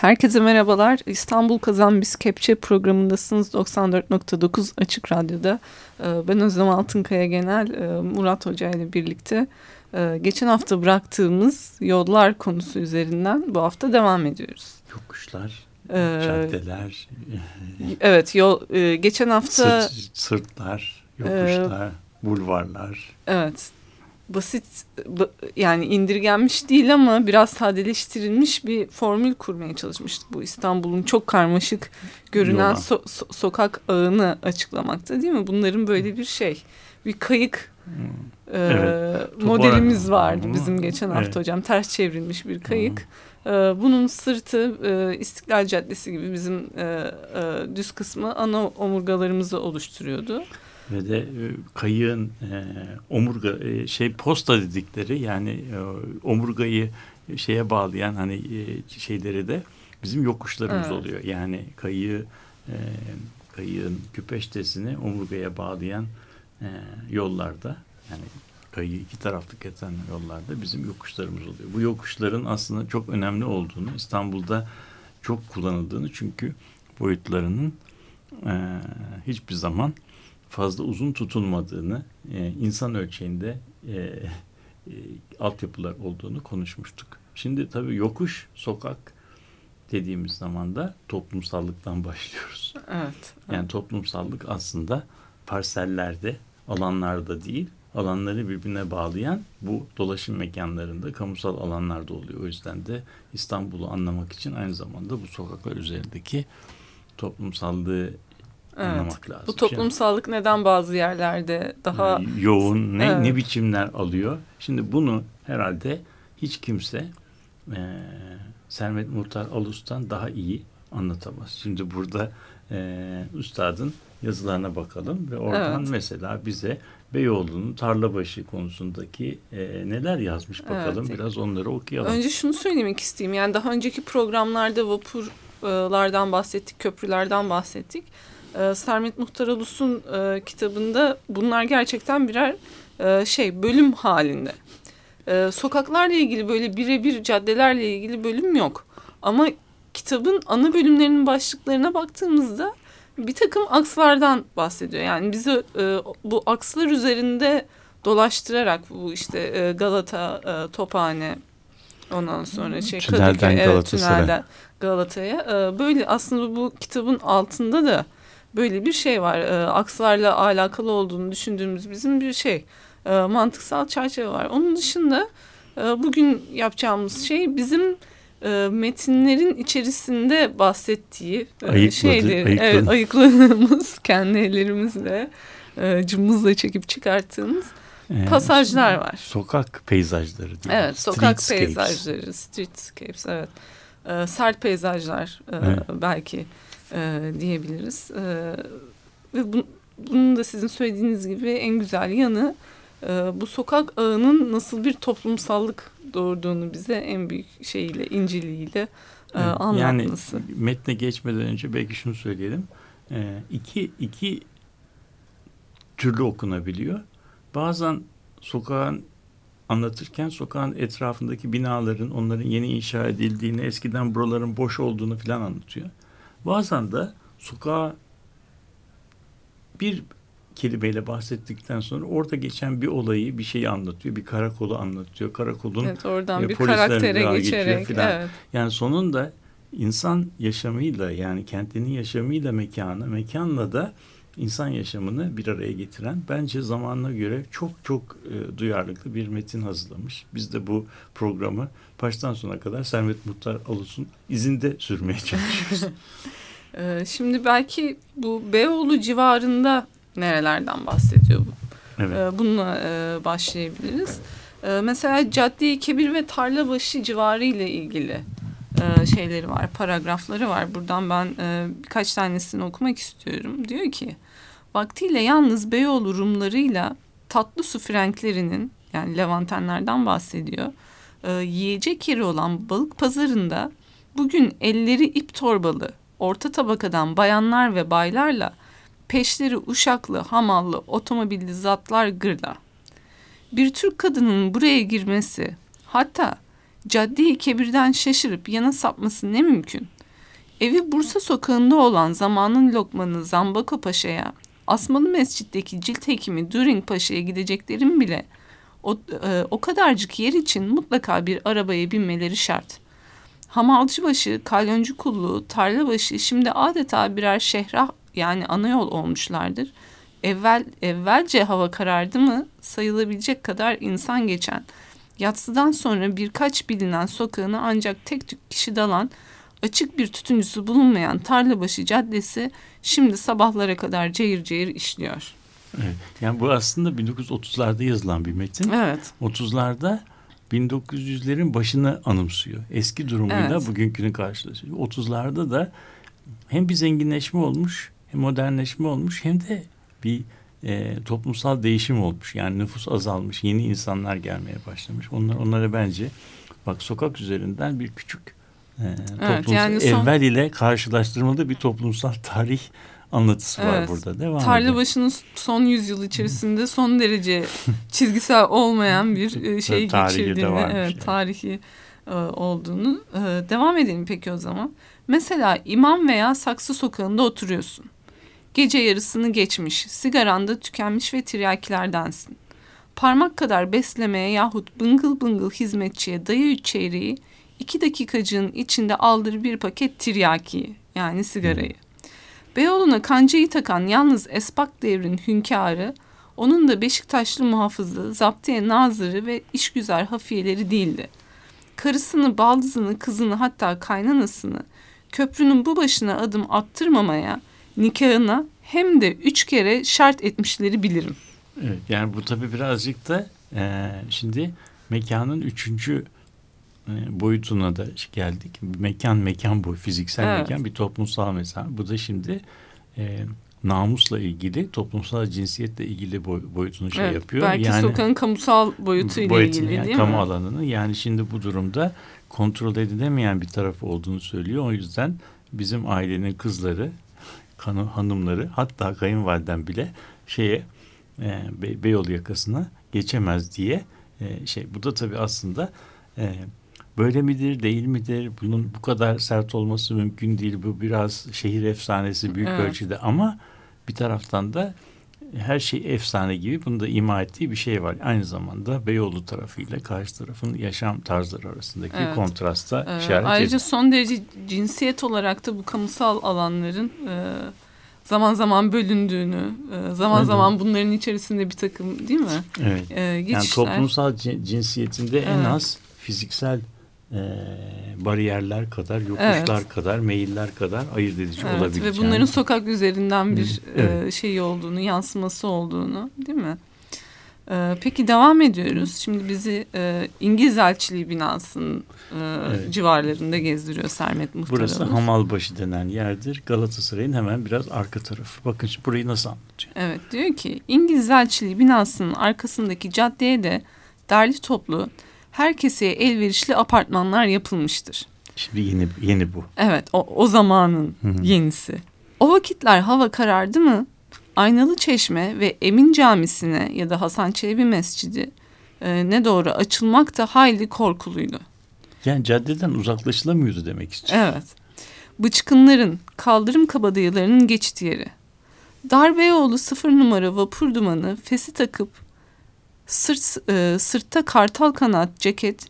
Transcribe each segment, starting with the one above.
Herkese merhabalar. İstanbul Kazan Biz Kepçe programındasınız 94.9 Açık Radyo'da. Ee, ben Özlem Altınkaya Genel, e, Murat Hoca ile birlikte e, geçen hafta bıraktığımız yollar konusu üzerinden bu hafta devam ediyoruz. Yokuşlar, ee, caddeler. Evet, yol e, geçen hafta... Sırt, sırtlar, yokuşlar, e, bulvarlar. Evet, basit yani indirgenmiş değil ama biraz sadeleştirilmiş bir formül kurmaya çalışmıştık. Bu İstanbul'un çok karmaşık görünen so so sokak ağını açıklamakta değil mi? Bunların böyle bir şey bir kayık hmm. e, evet. modelimiz vardı Ama, bizim geçen hafta evet. hocam. Ters çevrilmiş bir kayık. E, bunun sırtı e, İstiklal Caddesi gibi bizim e, e, düz kısmı ana omurgalarımızı oluşturuyordu ve de e, kayığın e, omurga e, şey posta dedikleri yani e, omurgayı şeye bağlayan hani e, şeyleri de bizim yokuşlarımız evet. oluyor. Yani kayığı e, kayığın küpeştesini omurgaya bağlayan e, yollarda yani kayığı iki taraflı kesen yollarda bizim yokuşlarımız oluyor. Bu yokuşların aslında çok önemli olduğunu İstanbul'da çok kullanıldığını çünkü boyutlarının e, hiçbir zaman fazla uzun tutulmadığını, e, insan ölçeğinde e, e, altyapılar olduğunu konuşmuştuk. Şimdi tabii yokuş, sokak dediğimiz zaman da toplumsallıktan başlıyoruz. Evet. Yani toplumsallık aslında parsellerde, alanlarda değil, alanları birbirine bağlayan bu dolaşım mekanlarında, kamusal alanlarda oluyor. O yüzden de İstanbul'u anlamak için aynı zamanda bu sokaklar üzerindeki toplumsallığı evet. anlamak lazım. Bu toplumsallık Şimdi, neden bazı yerlerde daha yoğun, ne, evet. ne biçimler alıyor? Şimdi bunu herhalde hiç kimse e, Sermet Muhtar Alus'tan daha iyi anlatamaz. Şimdi burada e, üstadın yazılarına bakalım ve oradan evet. mesela bize Beyoğlu'nun Tarlabaşı konusundaki e, neler yazmış bakalım. Evet. Biraz onları okuyalım. Önce şunu söylemek isteyeyim. Yani daha önceki programlarda vapurlardan bahsettik, köprülerden bahsettik e, Sermet Muhtar Alus'un e, kitabında bunlar gerçekten birer e, şey bölüm halinde. E, sokaklarla ilgili böyle birebir caddelerle ilgili bölüm yok. Ama kitabın ana bölümlerinin başlıklarına baktığımızda bir takım akslardan bahsediyor. Yani bizi e, bu akslar üzerinde dolaştırarak bu işte e, Galata, e, Tophane, ondan sonra şey tünelden Kadıköy, evet, tünelden Galata'ya. E, böyle aslında bu kitabın altında da böyle bir şey var. E, akslarla alakalı olduğunu düşündüğümüz bizim bir şey. E, mantıksal çerçeve var. Onun dışında e, bugün yapacağımız şey bizim e, metinlerin içerisinde bahsettiği e, Ayıkladı, şeyleri ayıkladı. evet, ayıkladığımız kendi ellerimizle e, cımbızla çekip çıkarttığımız ee, pasajlar var. Sokak peyzajları. Değil evet, sokak peyzajları, streetscapes, evet. E, sert peyzajlar e, evet. belki e, diyebiliriz. E, ve bu, bunun da sizin söylediğiniz gibi en güzel yanı e, bu sokak ağının nasıl bir toplumsallık doğurduğunu bize en büyük şeyiyle, inceliğiyle e, anlatması. Yani metne geçmeden önce belki şunu söyleyelim. E, iki, iki türlü okunabiliyor. Bazen sokağın anlatırken sokağın etrafındaki binaların onların yeni inşa edildiğini, eskiden buraların boş olduğunu filan anlatıyor. Bazen de sokağa bir kelimeyle bahsettikten sonra orada geçen bir olayı, bir şeyi anlatıyor. Bir karakolu anlatıyor. Karakolun evet, oradan e, bir karaktere geçerek. Falan. Evet. Yani sonunda insan yaşamıyla yani kentinin yaşamıyla mekanı, mekanla da insan yaşamını bir araya getiren bence zamanına göre çok çok e, duyarlılıklı bir metin hazırlamış. Biz de bu programı baştan sona kadar Servet Muhtar Alus'un izinde sürmeye çalışıyoruz. ee, şimdi belki bu Beyoğlu civarında nerelerden bahsediyor bu? Evet. Ee, bununla e, başlayabiliriz. Ee, mesela Cadde-i Kebir ve Tarlabaşı civarı ile ilgili e, şeyleri var, paragrafları var. Buradan ben e, birkaç tanesini okumak istiyorum. Diyor ki, vaktiyle yalnız Beyoğlu Rumlarıyla tatlı su frenklerinin yani Levantenlerden bahsediyor. E, yiyecek yeri olan balık pazarında bugün elleri ip torbalı orta tabakadan bayanlar ve baylarla peşleri uşaklı, hamallı, otomobilli zatlar gırla. Bir Türk kadının buraya girmesi hatta Cadde-i Kebir'den şaşırıp yana sapması ne mümkün? Evi Bursa sokağında olan zamanın lokmanı Zambako Paşa'ya, Asmalı Mescid'deki cilt hekimi During Paşa'ya gideceklerin bile o, e, o kadarcık yer için mutlaka bir arabaya binmeleri şart. Hamalcıbaşı, kalyoncu kulluğu, tarlabaşı şimdi adeta birer şehra yani ana yol olmuşlardır. Evvel evvelce hava karardı mı sayılabilecek kadar insan geçen, yatsıdan sonra birkaç bilinen sokağını ancak tek tük kişi dalan, açık bir tütüncüsü bulunmayan Tarlabaşı Caddesi şimdi sabahlara kadar cayır cayır işliyor. Evet. Yani bu aslında 1930'larda yazılan bir metin. Evet. 30'larda 1900'lerin başını anımsıyor. Eski durumuyla evet. bugünkünü karşılaşıyor. 30'larda da hem bir zenginleşme olmuş, hem modernleşme olmuş hem de bir e, toplumsal değişim olmuş. Yani nüfus azalmış, yeni insanlar gelmeye başlamış. Onlar onlara bence bak sokak üzerinden bir küçük e, evet, yani son... evvel ile karşılaştırmalı bir toplumsal tarih anlatısı evet. var burada. Devam Tarlabaşı'nın son yüzyıl içerisinde son derece çizgisel olmayan bir e, şey geçirdiğini, evet, yani. tarihi e, olduğunu. E, devam edelim peki o zaman. Mesela imam veya saksı sokağında oturuyorsun. Gece yarısını geçmiş, sigaranda tükenmiş ve tiryakilerdensin. Parmak kadar beslemeye yahut bıngıl bıngıl hizmetçiye dayı üç çeyreği, iki dakikacığın içinde aldır bir paket tiryaki yani sigarayı. Beyoğlu'na kancayı takan yalnız Esbak devrin hünkârı, onun da Beşiktaşlı muhafızı, zaptiye nazırı ve işgüzar hafiyeleri değildi. Karısını, baldızını, kızını hatta kaynanasını köprünün bu başına adım attırmamaya, nikahına hem de üç kere şart etmişleri bilirim. Evet yani bu tabii birazcık da e, şimdi mekanın üçüncü boyutuna da geldik. Mekan mekan bu fiziksel evet. mekan bir toplumsal mesela. Bu da şimdi e, namusla ilgili toplumsal cinsiyetle ilgili boy, boyutunu şey evet, yapıyor. Belki yani, sokağın kamusal boyutuyla boyutunu, ilgili yani, değil kamu mi? alanını yani şimdi bu durumda kontrol edilemeyen bir tarafı olduğunu söylüyor. O yüzden bizim ailenin kızları, kanı, hanımları hatta kayınvaliden bile şeye e, Be Beyoğlu yakasına geçemez diye e, şey. Bu da tabii aslında e, böyle midir değil midir? Bunun bu kadar sert olması mümkün değil. Bu biraz şehir efsanesi büyük evet. ölçüde ama bir taraftan da her şey efsane gibi bunu da ima ettiği bir şey var. Aynı zamanda Beyoğlu tarafıyla karşı tarafın yaşam tarzları arasındaki evet. kontrasta ee, işaret Ayrıca son derece cinsiyet olarak da bu kamusal alanların e, zaman zaman bölündüğünü, e, zaman evet. zaman bunların içerisinde bir takım değil mi? Evet. E, yani toplumsal cinsiyetinde evet. en az fiziksel e, bariyerler kadar, yokuşlar evet. kadar, meyiller kadar ayırt edici evet, olabilir. Ve bunların sokak üzerinden bir evet. e, şey olduğunu, yansıması olduğunu değil mi? E, peki devam ediyoruz. Şimdi bizi e, İngiliz Elçiliği binasının e, evet. civarlarında gezdiriyor Sermet Muhtarımız. Burası Hamalbaşı denen yerdir. Galatasaray'ın hemen biraz arka tarafı. Bakın burayı nasıl anlatıyor? Evet diyor ki İngiliz Elçiliği binasının arkasındaki caddeye de derli toplu herkese elverişli apartmanlar yapılmıştır. Şimdi yeni yeni bu. Evet o, o zamanın Hı-hı. yenisi. O vakitler hava karardı mı Aynalı Çeşme ve Emin Camisi'ne ya da Hasan Çelebi Mescidi e, ne doğru açılmak da hayli korkuluydu. Yani caddeden uzaklaşılamıyordu demek istiyor. Evet. Bıçkınların, kaldırım kabadayılarının geçit yeri. Darbeyoğlu sıfır numara vapur dumanı fesi takıp sırt e, sırtta kartal kanat ceket,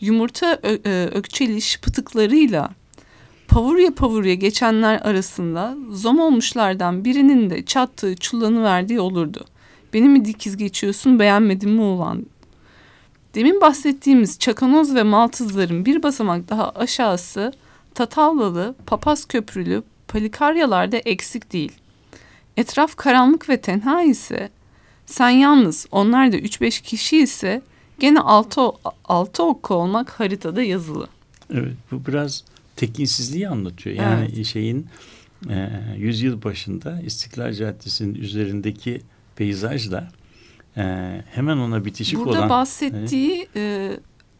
yumurta ö, e, ökçeli şıpıtıklarıyla pavurya pavurya geçenler arasında zom olmuşlardan birinin de çattığı çullanı verdiği olurdu. Beni mi dikiz geçiyorsun beğenmedin mi ulan? Demin bahsettiğimiz çakanoz ve maltızların bir basamak daha aşağısı Tatavlalı, Papaz Köprülü, Palikaryalarda eksik değil. Etraf karanlık ve tenha ise sen yalnız onlar da 3-5 kişi ise gene 6, 6 okku olmak haritada yazılı. Evet bu biraz tekinsizliği anlatıyor. Yani evet. şeyin e, yüzyıl başında İstiklal Caddesi'nin üzerindeki peyzajla e, hemen ona bitişik Burada olan... Burada bahsettiği e,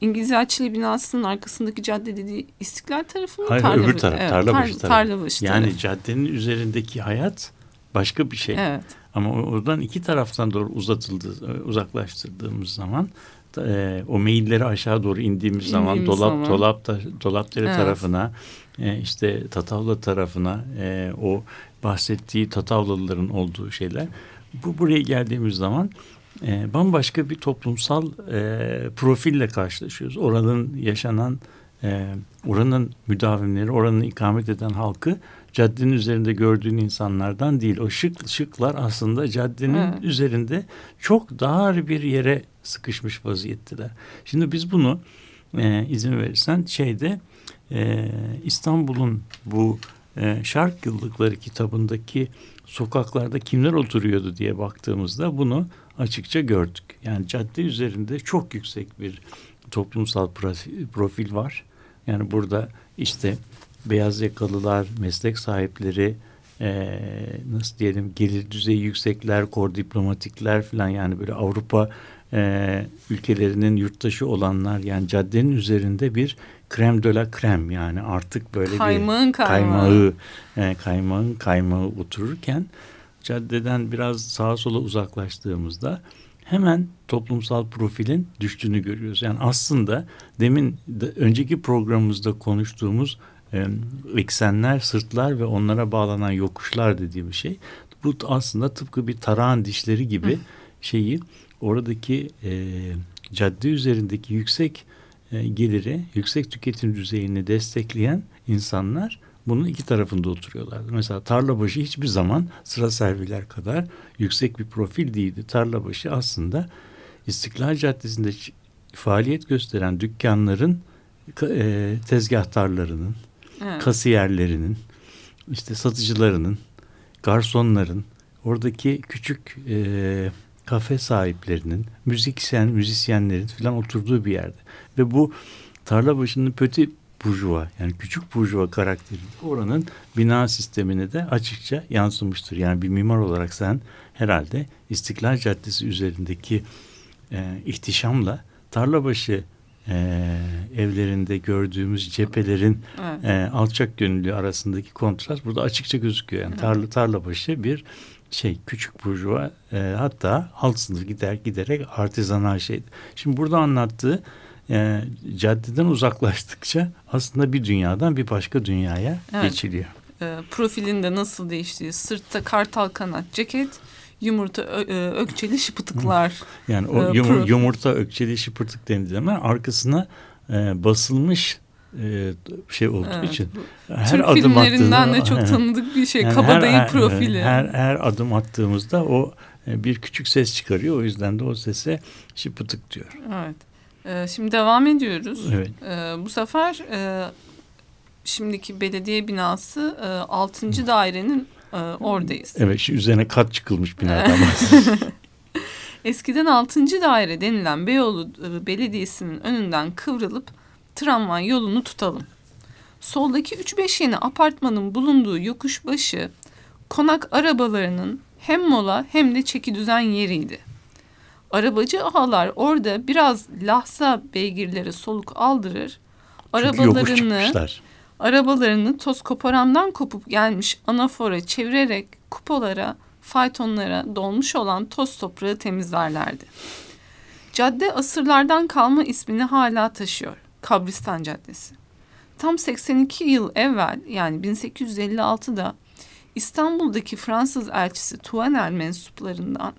İngiliz Elçiliği binasının arkasındaki cadde dediği İstiklal tarafı mı? Hayır tarla öbür taraf, evet, Tarlabaşı tar, tarafı. Tarlabaşı yani tarafı. caddenin üzerindeki hayat başka bir şey. Evet. Ama oradan iki taraftan doğru uzatıldı, uzaklaştırdığımız zaman e, o mailleri aşağı doğru indiğimiz zaman dolap zaman. dolap da dolapdere evet. tarafına e, işte Tatavla tarafına e, o bahsettiği Tatavlalıların olduğu şeyler bu buraya geldiğimiz zaman e, bambaşka bir toplumsal e, profille karşılaşıyoruz. Oranın yaşanan e, oranın müdavimleri, oranın ikamet eden halkı caddenin üzerinde gördüğün insanlardan değil. O şık şıklar aslında caddenin evet. üzerinde çok dar bir yere sıkışmış vaziyetteler. Şimdi biz bunu e, izin verirsen şeyde e, İstanbul'un bu e, Şark Yıllıkları kitabındaki sokaklarda kimler oturuyordu diye baktığımızda bunu açıkça gördük. Yani cadde üzerinde çok yüksek bir toplumsal profil var. Yani burada işte beyaz yakalılar, meslek sahipleri, e, nasıl diyelim gelir düzeyi yüksekler, kor diplomatikler falan yani böyle Avrupa e, ülkelerinin yurttaşı olanlar yani caddenin üzerinde bir krem de la krem yani artık böyle kaymağın bir kaymağı kaymağı, e, kaymağın kaymağı otururken caddeden biraz sağa sola uzaklaştığımızda hemen toplumsal profilin düştüğünü görüyoruz. Yani aslında demin de, önceki programımızda konuştuğumuz e, eksenler, sırtlar ve onlara bağlanan yokuşlar dediğim şey bu aslında tıpkı bir tarağın dişleri gibi şeyi oradaki e, cadde üzerindeki yüksek e, geliri, yüksek tüketim düzeyini destekleyen insanlar bunun iki tarafında oturuyorlardı. Mesela Tarlabaşı hiçbir zaman sıra serviler kadar yüksek bir profil değildi. Tarlabaşı aslında İstiklal Caddesi'nde faaliyet gösteren dükkanların e, tezgahtarlarının, evet. kasiyerlerinin, işte satıcılarının, garsonların, oradaki küçük e, kafe sahiplerinin, müzisyen, müzisyenlerin falan oturduğu bir yerde. Ve bu tarla başının pöti burjuva yani küçük burjuva karakteri oranın bina sistemine de açıkça yansımıştır. Yani bir mimar olarak sen herhalde İstiklal Caddesi üzerindeki e, ihtişamla Tarlabaşı e, evlerinde gördüğümüz cephelerin evet. e, alçak gönüllü arasındaki kontrast burada açıkça gözüküyor. Yani tarla Tarlabaşı bir şey küçük burjuva e, hatta alt sınıf gider giderek artizanal şeydi. Şimdi burada anlattığı e, caddeden uzaklaştıkça aslında bir dünyadan bir başka dünyaya evet. geçiliyor. E, profilinde nasıl değiştiği sırtta kartal kanat ceket yumurta ö, ökçeli şıpıtıklar. Yani o yumur, yumurta ökçeli şıpırtık denildiği zaman arkasına e, basılmış e, şey olduğu evet, için her Türk adım filmlerinden de çok tanıdık bir şey yani kabadayı her, profili. Her, her adım attığımızda o e, bir küçük ses çıkarıyor o yüzden de o sese şıpıtık diyor. Evet. Ee, şimdi devam ediyoruz. Evet. Ee, bu sefer e, şimdiki belediye binası e, 6. dairenin e, oradayız. Evet şu üzerine kat çıkılmış binadan Eskiden 6. daire denilen Beyoğlu e, Belediyesi'nin önünden kıvrılıp tramvay yolunu tutalım. Soldaki 3-5 yeni apartmanın bulunduğu yokuş başı konak arabalarının hem mola hem de çeki düzen yeriydi. Arabacı ağalar orada biraz lahsa beygirleri soluk aldırır. Arabalarını arabalarını toz koparandan kopup gelmiş anafora çevirerek kupolara, faytonlara dolmuş olan toz toprağı temizlerlerdi. Cadde asırlardan kalma ismini hala taşıyor. Kabristan Caddesi. Tam 82 yıl evvel yani 1856'da İstanbul'daki Fransız elçisi Tuanel mensuplarından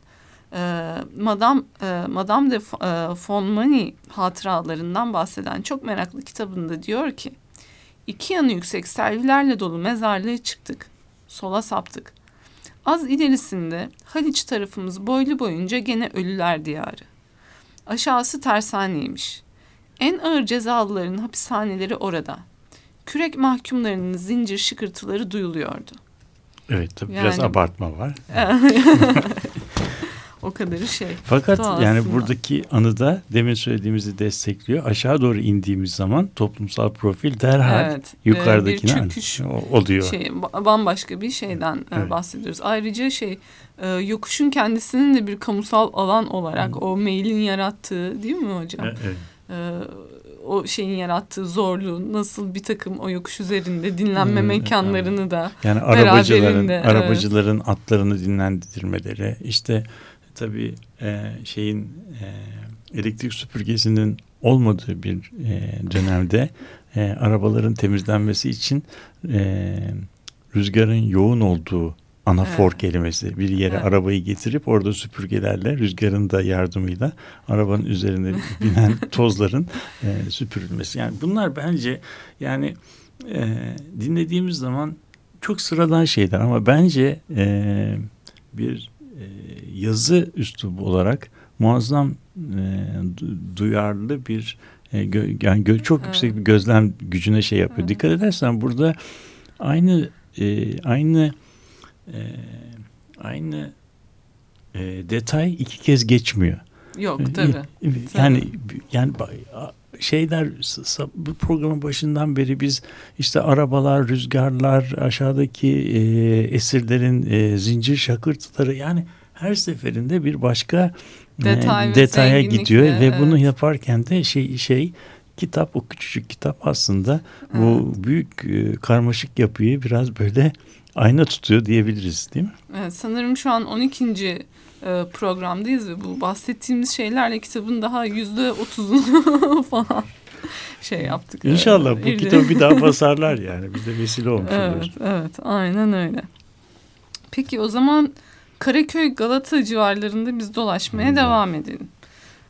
e, Madame, e, Madame de e, Fonmani hatıralarından bahseden çok meraklı kitabında diyor ki iki yanı yüksek servilerle dolu mezarlığa çıktık. Sola saptık. Az ilerisinde Haliç tarafımız boylu boyunca gene ölüler diyarı. Aşağısı tersaneymiş. En ağır cezalıların hapishaneleri orada. Kürek mahkumlarının zincir şıkırtıları duyuluyordu. Evet tabii yani, biraz abartma var. o kadarı şey. Fakat yani aslında. buradaki anıda demin söylediğimizi destekliyor. Aşağı doğru indiğimiz zaman toplumsal profil derhal evet, yukarıdakine bir çöküş oluyor. Şey, bambaşka bir şeyden e, evet. bahsediyoruz. Ayrıca şey e, yokuşun kendisinin de bir kamusal alan olarak Hı. o mailin yarattığı değil mi hocam? Evet. O şeyin yarattığı zorluğu nasıl bir takım o yokuş üzerinde dinlenme hmm, mekanlarını da yani arabacıların arabacıların atlarını dinlendirmeleri işte tabii e, şeyin e, elektrik süpürgesinin olmadığı bir e, dönemde e, arabaların temizlenmesi için e, rüzgarın yoğun olduğu anafor evet. kelimesi bir yere evet. arabayı getirip orada süpürgelerle rüzgarın da yardımıyla arabanın üzerine binen tozların e, süpürülmesi. Yani bunlar bence yani e, dinlediğimiz zaman çok sıradan şeyler ama bence e, bir e, yazı üslubu olarak muazzam e, duyarlı bir e, gö, yani gö, çok evet. yüksek bir gözlem gücüne şey yapıyor. Evet. Dikkat edersen burada aynı e, aynı e, aynı e, detay iki kez geçmiyor. Yok e, tabii. Yani tabii. yani şeyler bu programın başından beri biz işte arabalar, rüzgarlar, aşağıdaki e, esirlerin e, zincir şakırtıları yani her seferinde bir başka Detay e, detaya gidiyor ve evet. bunu yaparken de şey şey kitap o küçücük kitap aslında evet. bu büyük e, karmaşık yapıyı biraz böyle ayna tutuyor diyebiliriz değil mi? Evet sanırım şu an 12. E, programdayız ve bu bahsettiğimiz şeylerle kitabın daha yüzde otuzunu falan şey yaptık. İnşallah bu kitabı bir daha basarlar yani. Biz de vesile olmuş evet, oluruz. Evet aynen öyle. Peki o zaman Karaköy Galata civarlarında biz dolaşmaya hmm. devam edelim.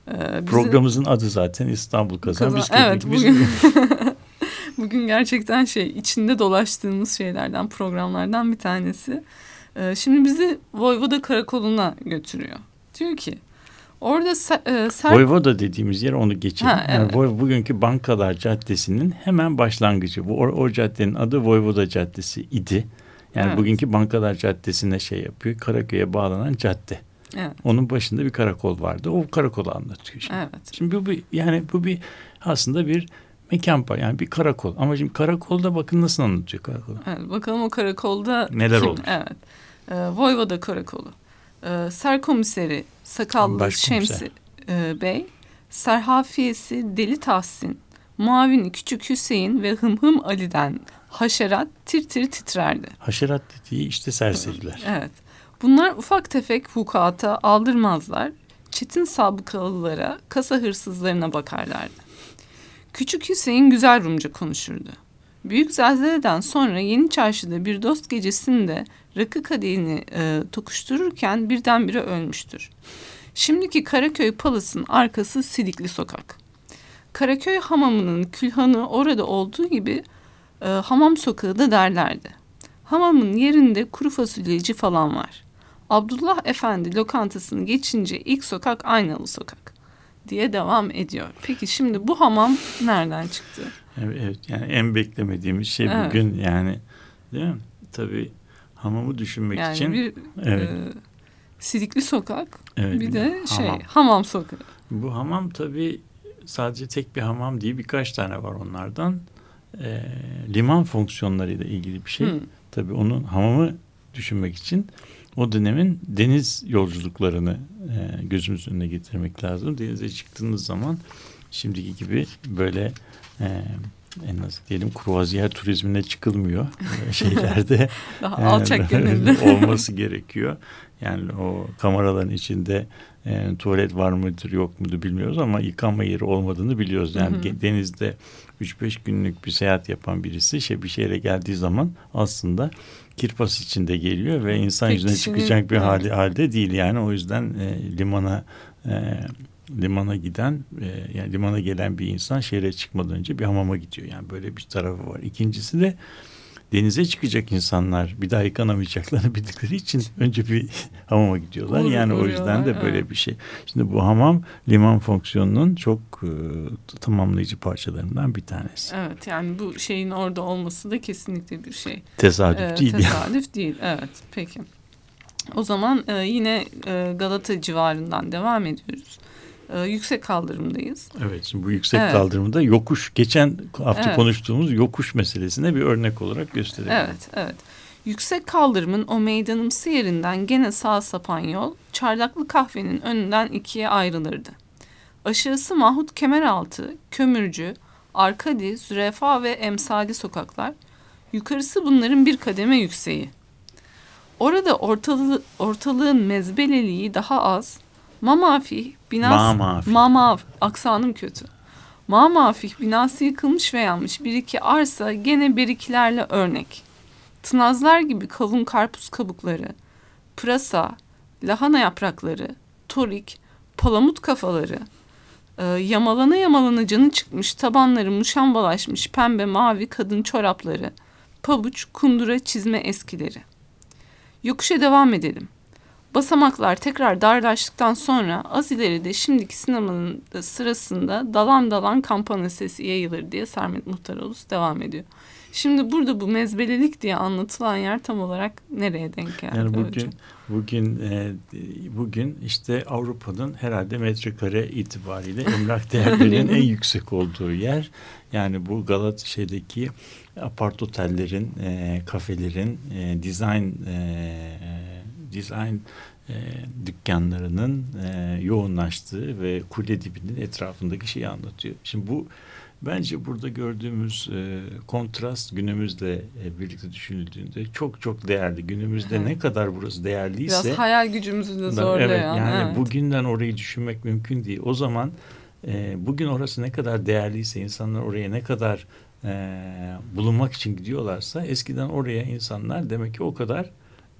Ee, Programımızın adı zaten İstanbul Kazan. Kazan. Evet bugün bugün gerçekten şey içinde dolaştığımız şeylerden programlardan bir tanesi. Ee, şimdi bizi Voyvoda Karakolu'na götürüyor. Diyor ki orada e, ser... Voyvoda dediğimiz yer onu geçelim. Ha, evet. yani bugünkü Bankalar Caddesi'nin hemen başlangıcı. Bu o, o caddenin adı Voyvoda Caddesi idi. Yani evet. bugünkü Bankalar Caddesi'ne şey yapıyor. Karaköy'e bağlanan cadde. Evet. Onun başında bir karakol vardı. O karakolu anlatıyor şimdi. Evet. Şimdi bu bir yani bu bir aslında bir mekan yani bir karakol. Ama şimdi karakolda bakın nasıl anlatıyor karakolu. Evet, bakalım o karakolda neler kim? olmuş. Evet. Ee, Voyvoda karakolu. Ee, Serkomiseri Sakallı Şemsi e, Bey, Serhafiyesi Deli Tahsin, Muavini Küçük Hüseyin ve Hımhım Ali'den haşerat tir tir titrerdi. Haşerat dediği işte serseriler. Evet. Bunlar ufak tefek hukuata aldırmazlar. Çetin sabıkalılara, kasa hırsızlarına bakarlardı. Küçük Hüseyin güzel Rumca konuşurdu. Büyük zelzeleden sonra Yeni Çarşı'da bir dost gecesinde rakı kadehini e, tokuştururken birdenbire ölmüştür. Şimdiki Karaköy Palas'ın arkası Sidikli Sokak. Karaköy hamamının külhanı orada olduğu gibi e, hamam sokağı da derlerdi. Hamamın yerinde kuru fasulyeci falan var. Abdullah Efendi lokantasını geçince ilk sokak Aynalı Sokak diye devam ediyor. Peki şimdi bu hamam nereden çıktı? Evet, evet yani en beklemediğimiz şey evet. bugün yani değil mi? Tabii hamamı düşünmek yani için. Bir, evet. e, Sidikli Sokak evet, bir de hamam. şey hamam sokağı. Bu hamam tabii sadece tek bir hamam değil birkaç tane var onlardan e, liman fonksiyonlarıyla ilgili bir şey. Hmm. Tabii onun hamamı düşünmek için o dönemin deniz yolculuklarını e, gözümüz önüne getirmek lazım. Denize çıktığınız zaman şimdiki gibi böyle e, en az diyelim kruvaziyer turizmine çıkılmıyor şeylerde. Daha alçak gönüllü. olması gerekiyor. Yani o kameraların içinde e, tuvalet var mıdır yok mudur bilmiyoruz ama yıkanma yeri olmadığını biliyoruz. Yani hı hı. denizde 3-5 günlük bir seyahat yapan birisi şey bir şehre geldiği zaman aslında kirpas içinde geliyor ve insan Peki, yüzüne çıkacak bir hali, halde değil yani o yüzden e, limana e, limana giden e, yani limana gelen bir insan şehre çıkmadan önce bir hamama gidiyor yani böyle bir tarafı var. İkincisi de denize çıkacak insanlar bir daha yıkanamayacaklarını bildikleri için önce bir hamama gidiyorlar. Uğur, yani o yüzden de böyle bir şey. Şimdi bu hamam liman fonksiyonunun çok e, tamamlayıcı parçalarından bir tanesi. Evet yani bu şeyin orada olması da kesinlikle bir şey. Tesadüf ee, değil. Tesadüf yani. değil evet peki. O zaman e, yine e, Galata civarından devam ediyoruz e, yüksek kaldırımdayız. Evet şimdi bu yüksek evet. kaldırımda yokuş geçen hafta evet. konuştuğumuz yokuş meselesine bir örnek olarak gösterelim. Evet evet. Yüksek kaldırımın o meydanımsı yerinden gene sağ sapan yol çardaklı kahvenin önünden ikiye ayrılırdı. Aşağısı Mahmut Kemeraltı, Kömürcü, Arkadi, Zürefa ve Emsali sokaklar. Yukarısı bunların bir kademe yükseği. Orada ortalığı, ortalığın mezbeleliği daha az, Mamafih binası... Mamafih. Mamav. Aksanım kötü. Mamafih binası yıkılmış ve yanmış. Bir iki arsa gene birikilerle örnek. Tınazlar gibi kalın karpuz kabukları, pırasa, lahana yaprakları, torik, palamut kafaları, e, yamalana yamalana canı çıkmış, tabanları muşambalaşmış pembe mavi kadın çorapları, pabuç, kundura çizme eskileri. Yokuşa devam edelim. Basamaklar tekrar darlaştıktan sonra az ileride şimdiki sinemanın sırasında dalan dalan kampana sesi yayılır diye Sermet Muhtaroğlu devam ediyor. Şimdi burada bu mezbelelik diye anlatılan yer tam olarak nereye denk geldi? Yani bugün bugün e, bugün işte Avrupa'nın herhalde metrekare itibariyle emlak değerlerinin en yüksek olduğu yer. Yani bu Galat şeydeki apart otellerin, e, kafelerin, e, design e, design e, dükkanlarının e, yoğunlaştığı ve kule dibinin etrafındaki şeyi anlatıyor. Şimdi bu bence burada gördüğümüz e, kontrast günümüzle e, birlikte düşünüldüğünde çok çok değerli. Günümüzde evet. ne kadar burası değerliyse biraz hayal gücümüzü de zorlayan. Evet, yani evet. bugünden orayı düşünmek mümkün değil. O zaman e, bugün orası ne kadar değerliyse insanlar oraya ne kadar e, bulunmak için gidiyorlarsa eskiden oraya insanlar demek ki o kadar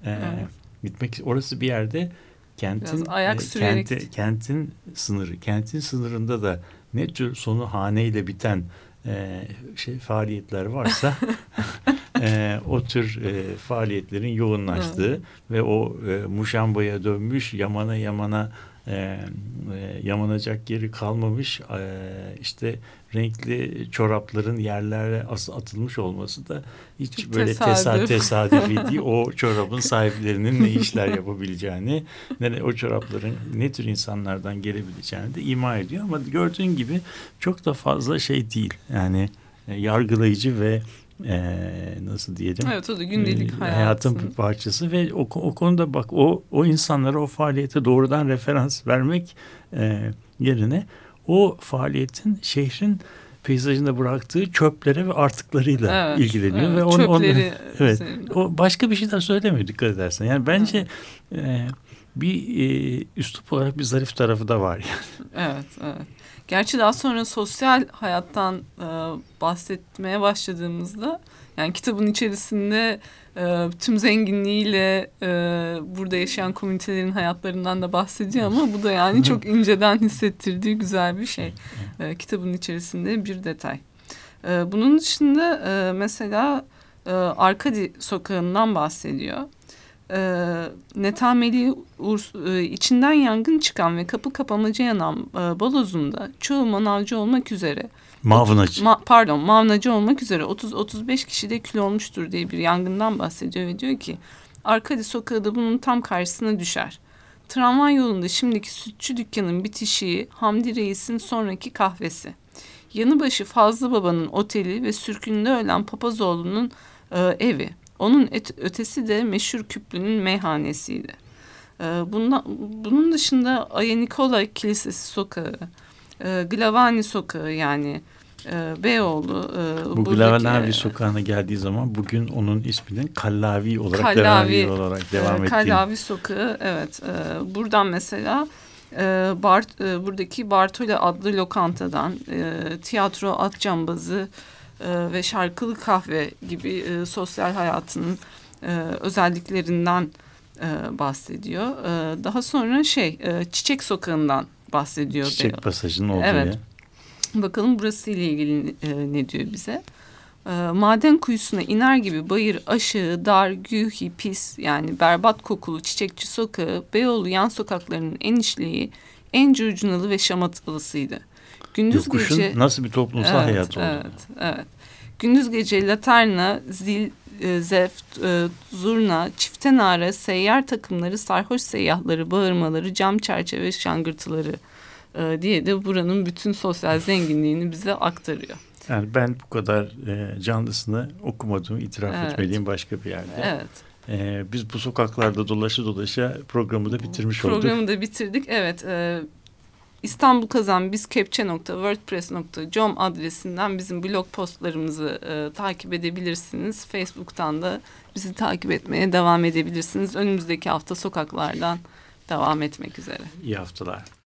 e, evet gitmek orası bir yerde kentin ayak e, kenti, kentin sınırı kentin sınırında da ne tür sonu haneyle biten e, şey faaliyetler varsa e, o tür e, faaliyetlerin yoğunlaştığı evet. ve o e, muşambaya dönmüş yamana yamana e, e, yamanacak yeri kalmamış e, işte renkli çorapların yerlere atılmış olması da hiç Çok böyle tesadüf. tesadüfi değil. O çorabın sahiplerinin ne işler yapabileceğini, ne o çorapların ne tür insanlardan gelebileceğini de ima ediyor. Ama gördüğün gibi çok da fazla şey değil. Yani e, yargılayıcı ve e, nasıl diyelim? Evet o da gündelik e, hayatın. hayatın bir parçası ve o, o konuda bak o o insanlara o faaliyete doğrudan referans vermek e, yerine o faaliyetin şehrin peyzajında bıraktığı çöplere ve artıklarıyla evet, ilgileniyor evet, ve on, çöpleri on, evet o başka bir şey daha söylemiyor dikkat edersen. Yani bence evet. e, bir e, üslup olarak bir zarif tarafı da var yani. Evet, evet. Gerçi daha sonra sosyal hayattan e, bahsetmeye başladığımızda yani kitabın içerisinde e, tüm zenginliğiyle e, burada yaşayan komünitelerin hayatlarından da bahsediyor ama bu da yani çok inceden hissettirdiği güzel bir şey. E, kitabın içerisinde bir detay. E, bunun dışında e, mesela e, Arkadi sokağından bahsediyor. E, Netameli e, içinden yangın çıkan ve kapı kapamaca yanan e, balozunda çoğu manavcı olmak üzere Mavnacı. Ma, pardon mavnacı olmak üzere 30-35 kişi de kül olmuştur diye bir yangından bahsediyor ve diyor ki Arkadi sokağı da bunun tam karşısına düşer. Tramvay yolunda şimdiki sütçü dükkanın bitişiği Hamdi Reis'in sonraki kahvesi. Yanıbaşı Fazlı Baba'nın oteli ve sürkünde ölen Papazoğlu'nun e, evi. Onun ötesi de meşhur Küplü'nün meyhanesiydi. E, bundan, bunun dışında Aya Nikola Kilisesi sokağı, e, Glavani sokağı yani e, Beyoğlu. E, Bu Glavani e, sokağına geldiği zaman bugün onun isminin Kallavi olarak Kallavi, devam olarak devam e, ettiği. Kallavi sokağı evet. Buradan mesela Bart, buradaki Bartoli adlı lokantadan tiyatro at cambazı e, ve şarkılı kahve gibi e, sosyal hayatının e, özelliklerinden e, bahsediyor. E, daha sonra şey e, Çiçek Sokağı'ndan bahsediyor. Çiçek diyor. pasajının olduğu evet. yer. Bakalım burası ile ilgili e, ne diyor bize. E, maden kuyusuna iner gibi bayır aşağı, dar, gühi, pis yani berbat kokulu çiçekçi sokağı Beyoğlu yan sokaklarının en işleyi, en curcunalı ve şamatılısıydı. Gündüz Yokuşun gece nasıl bir toplumsal evet, hayat oldu? Evet, evet. Gündüz gece laterna, zil, e, zeft, e, zurna, çifte nara, seyyar takımları, sarhoş seyyahları, bağırmaları, cam çerçeve şangırtıları e, diye de buranın bütün sosyal zenginliğini bize aktarıyor. Yani ben bu kadar e, canlısını okumadığımı itiraf evet. etmeliyim başka bir yerde. Evet. E, biz bu sokaklarda dolaşa dolaşa programı da bitirmiş programı olduk. Programı da bitirdik. Evet. E, İstanbul Kazan biz adresinden bizim blog postlarımızı e, takip edebilirsiniz. Facebook'tan da bizi takip etmeye devam edebilirsiniz. Önümüzdeki hafta sokaklardan devam etmek üzere. İyi haftalar.